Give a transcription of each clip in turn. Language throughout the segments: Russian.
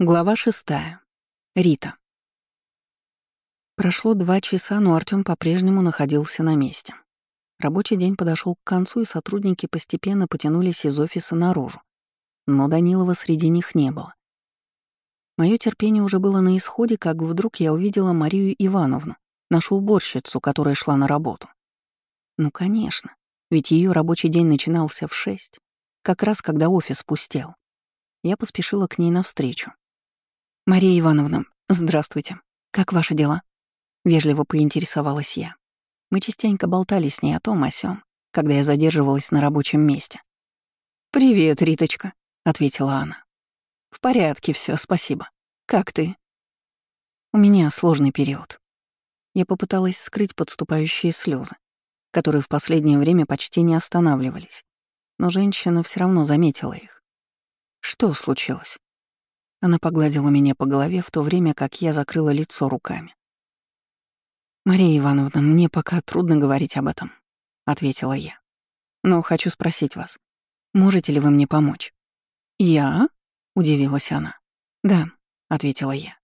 Глава шестая. Рита. Прошло два часа, но Артём по-прежнему находился на месте. Рабочий день подошел к концу, и сотрудники постепенно потянулись из офиса наружу. Но Данилова среди них не было. Мое терпение уже было на исходе, как вдруг я увидела Марию Ивановну, нашу уборщицу, которая шла на работу. Ну, конечно, ведь ее рабочий день начинался в шесть, как раз когда офис пустел. Я поспешила к ней навстречу. «Мария Ивановна, здравствуйте. Как ваши дела?» Вежливо поинтересовалась я. Мы частенько болтали с ней о том, о сём, когда я задерживалась на рабочем месте. «Привет, Риточка», — ответила она. «В порядке все, спасибо. Как ты?» У меня сложный период. Я попыталась скрыть подступающие слезы, которые в последнее время почти не останавливались, но женщина все равно заметила их. Что случилось? Она погладила меня по голове в то время, как я закрыла лицо руками. «Мария Ивановна, мне пока трудно говорить об этом», — ответила я. «Но хочу спросить вас, можете ли вы мне помочь?» «Я?» — удивилась она. «Да», — ответила я.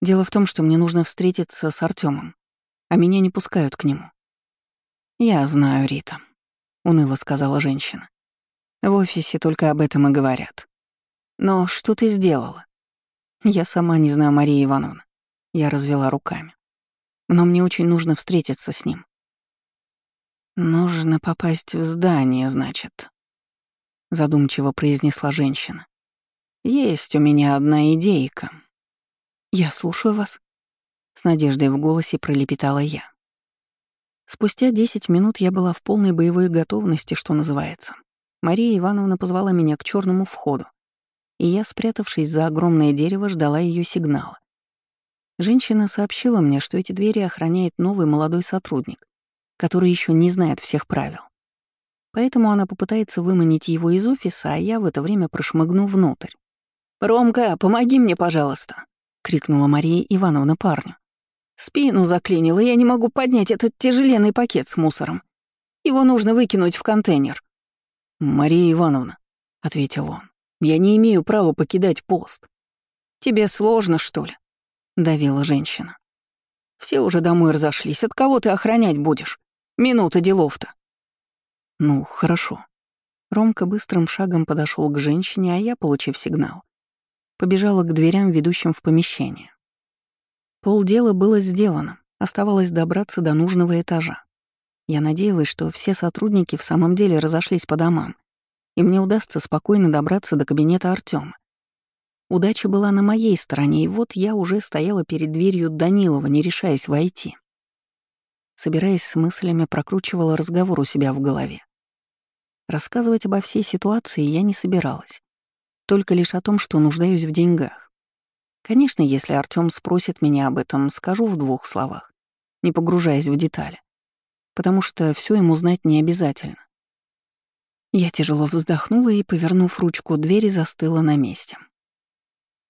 «Дело в том, что мне нужно встретиться с Артемом, а меня не пускают к нему». «Я знаю, Рита», — уныло сказала женщина. «В офисе только об этом и говорят. Но что ты сделала? Я сама не знаю, Мария Ивановна. Я развела руками. Но мне очень нужно встретиться с ним. Нужно попасть в здание, значит. Задумчиво произнесла женщина. Есть у меня одна идейка. Я слушаю вас. С надеждой в голосе пролепетала я. Спустя десять минут я была в полной боевой готовности, что называется. Мария Ивановна позвала меня к черному входу, и я, спрятавшись за огромное дерево, ждала ее сигнала. Женщина сообщила мне, что эти двери охраняет новый молодой сотрудник, который еще не знает всех правил. Поэтому она попытается выманить его из офиса, а я в это время прошмыгну внутрь. «Ромка, помоги мне, пожалуйста!» — крикнула Мария Ивановна парню. «Спину заклинило, я не могу поднять этот тяжеленный пакет с мусором. Его нужно выкинуть в контейнер». «Мария Ивановна», — ответил он, я не имею права покидать пост. Тебе сложно, что ли? Давила женщина. Все уже домой разошлись. От кого ты охранять будешь? Минута делов-то. Ну, хорошо. Ромка быстрым шагом подошел к женщине, а я, получив сигнал, побежала к дверям, ведущим в помещение. Полдела было сделано, оставалось добраться до нужного этажа. Я надеялась, что все сотрудники в самом деле разошлись по домам, и мне удастся спокойно добраться до кабинета Артема. Удача была на моей стороне, и вот я уже стояла перед дверью Данилова, не решаясь войти. Собираясь с мыслями, прокручивала разговор у себя в голове. Рассказывать обо всей ситуации я не собиралась. Только лишь о том, что нуждаюсь в деньгах. Конечно, если Артём спросит меня об этом, скажу в двух словах, не погружаясь в детали. Потому что все ему знать не обязательно. Я тяжело вздохнула и, повернув ручку двери, застыла на месте.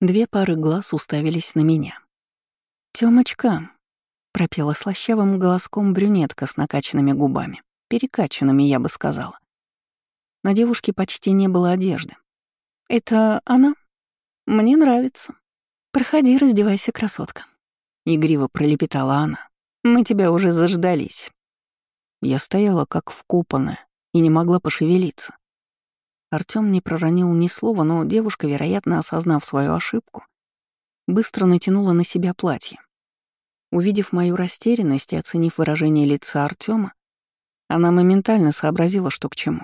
Две пары глаз уставились на меня. «Тёмочка», — пропела слащавым голоском брюнетка с накачанными губами, перекачанными, я бы сказала. На девушке почти не было одежды. «Это она? Мне нравится. Проходи, раздевайся, красотка». Игриво пролепетала она. «Мы тебя уже заждались». Я стояла как вкопанная, и не могла пошевелиться. Артём не проронил ни слова, но девушка, вероятно, осознав свою ошибку, быстро натянула на себя платье. Увидев мою растерянность и оценив выражение лица Артёма, она моментально сообразила, что к чему.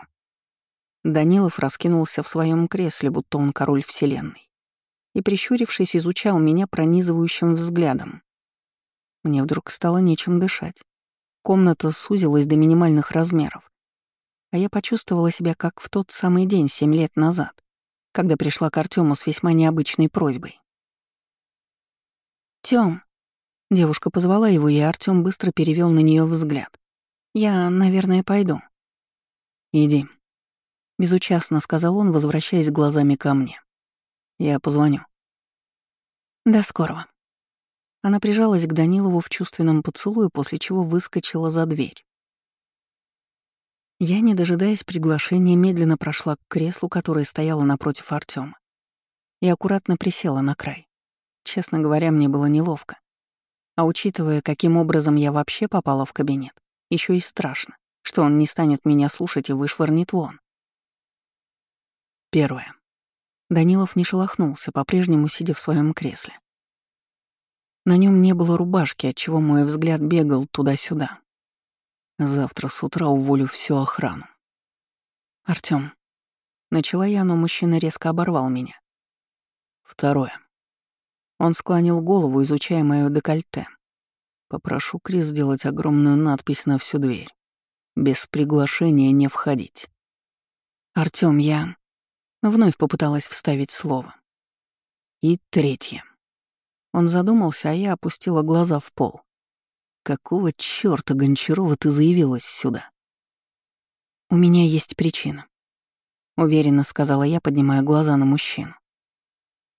Данилов раскинулся в своем кресле, будто он король вселенной, и, прищурившись, изучал меня пронизывающим взглядом. Мне вдруг стало нечем дышать. Комната сузилась до минимальных размеров а я почувствовала себя как в тот самый день семь лет назад, когда пришла к Артему с весьма необычной просьбой. «Тём», — девушка позвала его, и Артём быстро перевел на нее взгляд. «Я, наверное, пойду». «Иди», — безучастно сказал он, возвращаясь глазами ко мне. «Я позвоню». «До скорого». Она прижалась к Данилову в чувственном поцелуе, после чего выскочила за дверь. Я, не дожидаясь приглашения, медленно прошла к креслу, которое стояло напротив Артема, и аккуратно присела на край. Честно говоря, мне было неловко. А учитывая, каким образом я вообще попала в кабинет, еще и страшно, что он не станет меня слушать и вышвырнет вон. Первое. Данилов не шелохнулся, по-прежнему сидя в своем кресле. На нем не было рубашки, отчего мой взгляд бегал туда-сюда. Завтра с утра уволю всю охрану. Артём. Начала я, но мужчина резко оборвал меня. Второе. Он склонил голову, изучая моё декольте. Попрошу Крис сделать огромную надпись на всю дверь. Без приглашения не входить. Артём, я... Вновь попыталась вставить слово. И третье. Он задумался, а я опустила глаза в пол. Какого чёрта, Гончарова, ты заявилась сюда? У меня есть причина. Уверенно сказала я, поднимая глаза на мужчину.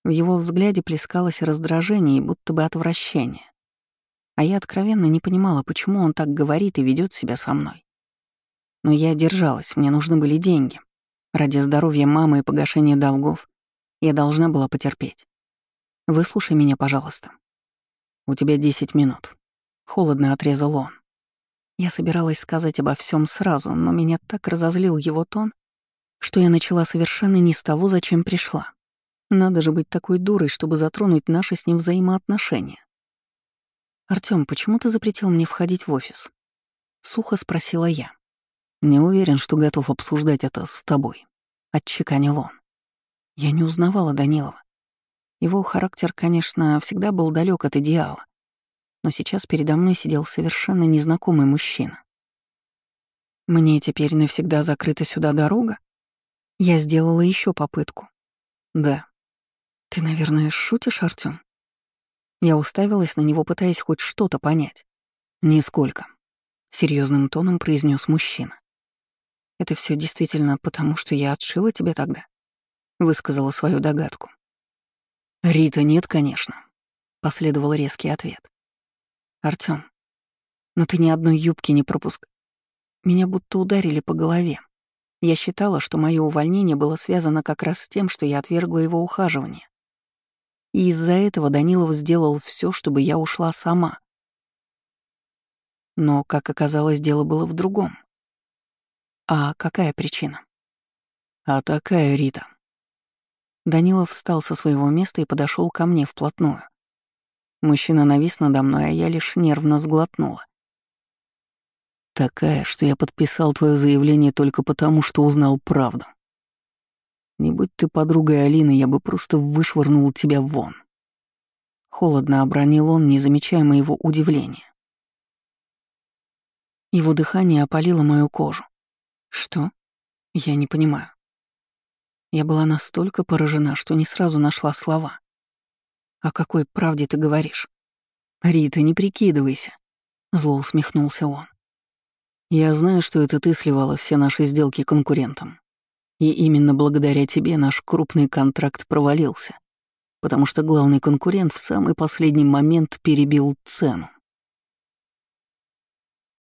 В его взгляде плескалось раздражение и будто бы отвращение. А я откровенно не понимала, почему он так говорит и ведет себя со мной. Но я держалась, мне нужны были деньги. Ради здоровья мамы и погашения долгов я должна была потерпеть. Выслушай меня, пожалуйста. У тебя 10 минут. Холодно отрезал он. Я собиралась сказать обо всем сразу, но меня так разозлил его тон, что я начала совершенно не с того, зачем пришла. Надо же быть такой дурой, чтобы затронуть наши с ним взаимоотношения. «Артём, почему ты запретил мне входить в офис?» Сухо спросила я. «Не уверен, что готов обсуждать это с тобой», — отчеканил он. Я не узнавала Данилова. Его характер, конечно, всегда был далек от идеала, но сейчас передо мной сидел совершенно незнакомый мужчина. Мне теперь навсегда закрыта сюда дорога? Я сделала еще попытку. Да. Ты, наверное, шутишь, Артём? Я уставилась на него, пытаясь хоть что-то понять. Нисколько. Серьезным тоном произнес мужчина. Это все действительно потому, что я отшила тебя тогда? Высказала свою догадку. Рита, нет, конечно. Последовал резкий ответ. Артём, но ты ни одной юбки не пропуск. Меня будто ударили по голове. Я считала, что мое увольнение было связано как раз с тем, что я отвергла его ухаживание. И из-за этого Данилов сделал все, чтобы я ушла сама. Но, как оказалось, дело было в другом. А какая причина? А такая, Рита. Данилов встал со своего места и подошел ко мне вплотную. Мужчина навис надо мной, а я лишь нервно сглотнула. Такая, что я подписал твое заявление только потому, что узнал правду. Не будь ты подругой Алины, я бы просто вышвырнул тебя вон. Холодно обронил он, не замечая моего удивления. Его дыхание опалило мою кожу. Что? Я не понимаю. Я была настолько поражена, что не сразу нашла слова. О какой правде ты говоришь? Рита, не прикидывайся. Зло усмехнулся он. Я знаю, что это ты сливала все наши сделки конкурентам. И именно благодаря тебе наш крупный контракт провалился, потому что главный конкурент в самый последний момент перебил цену.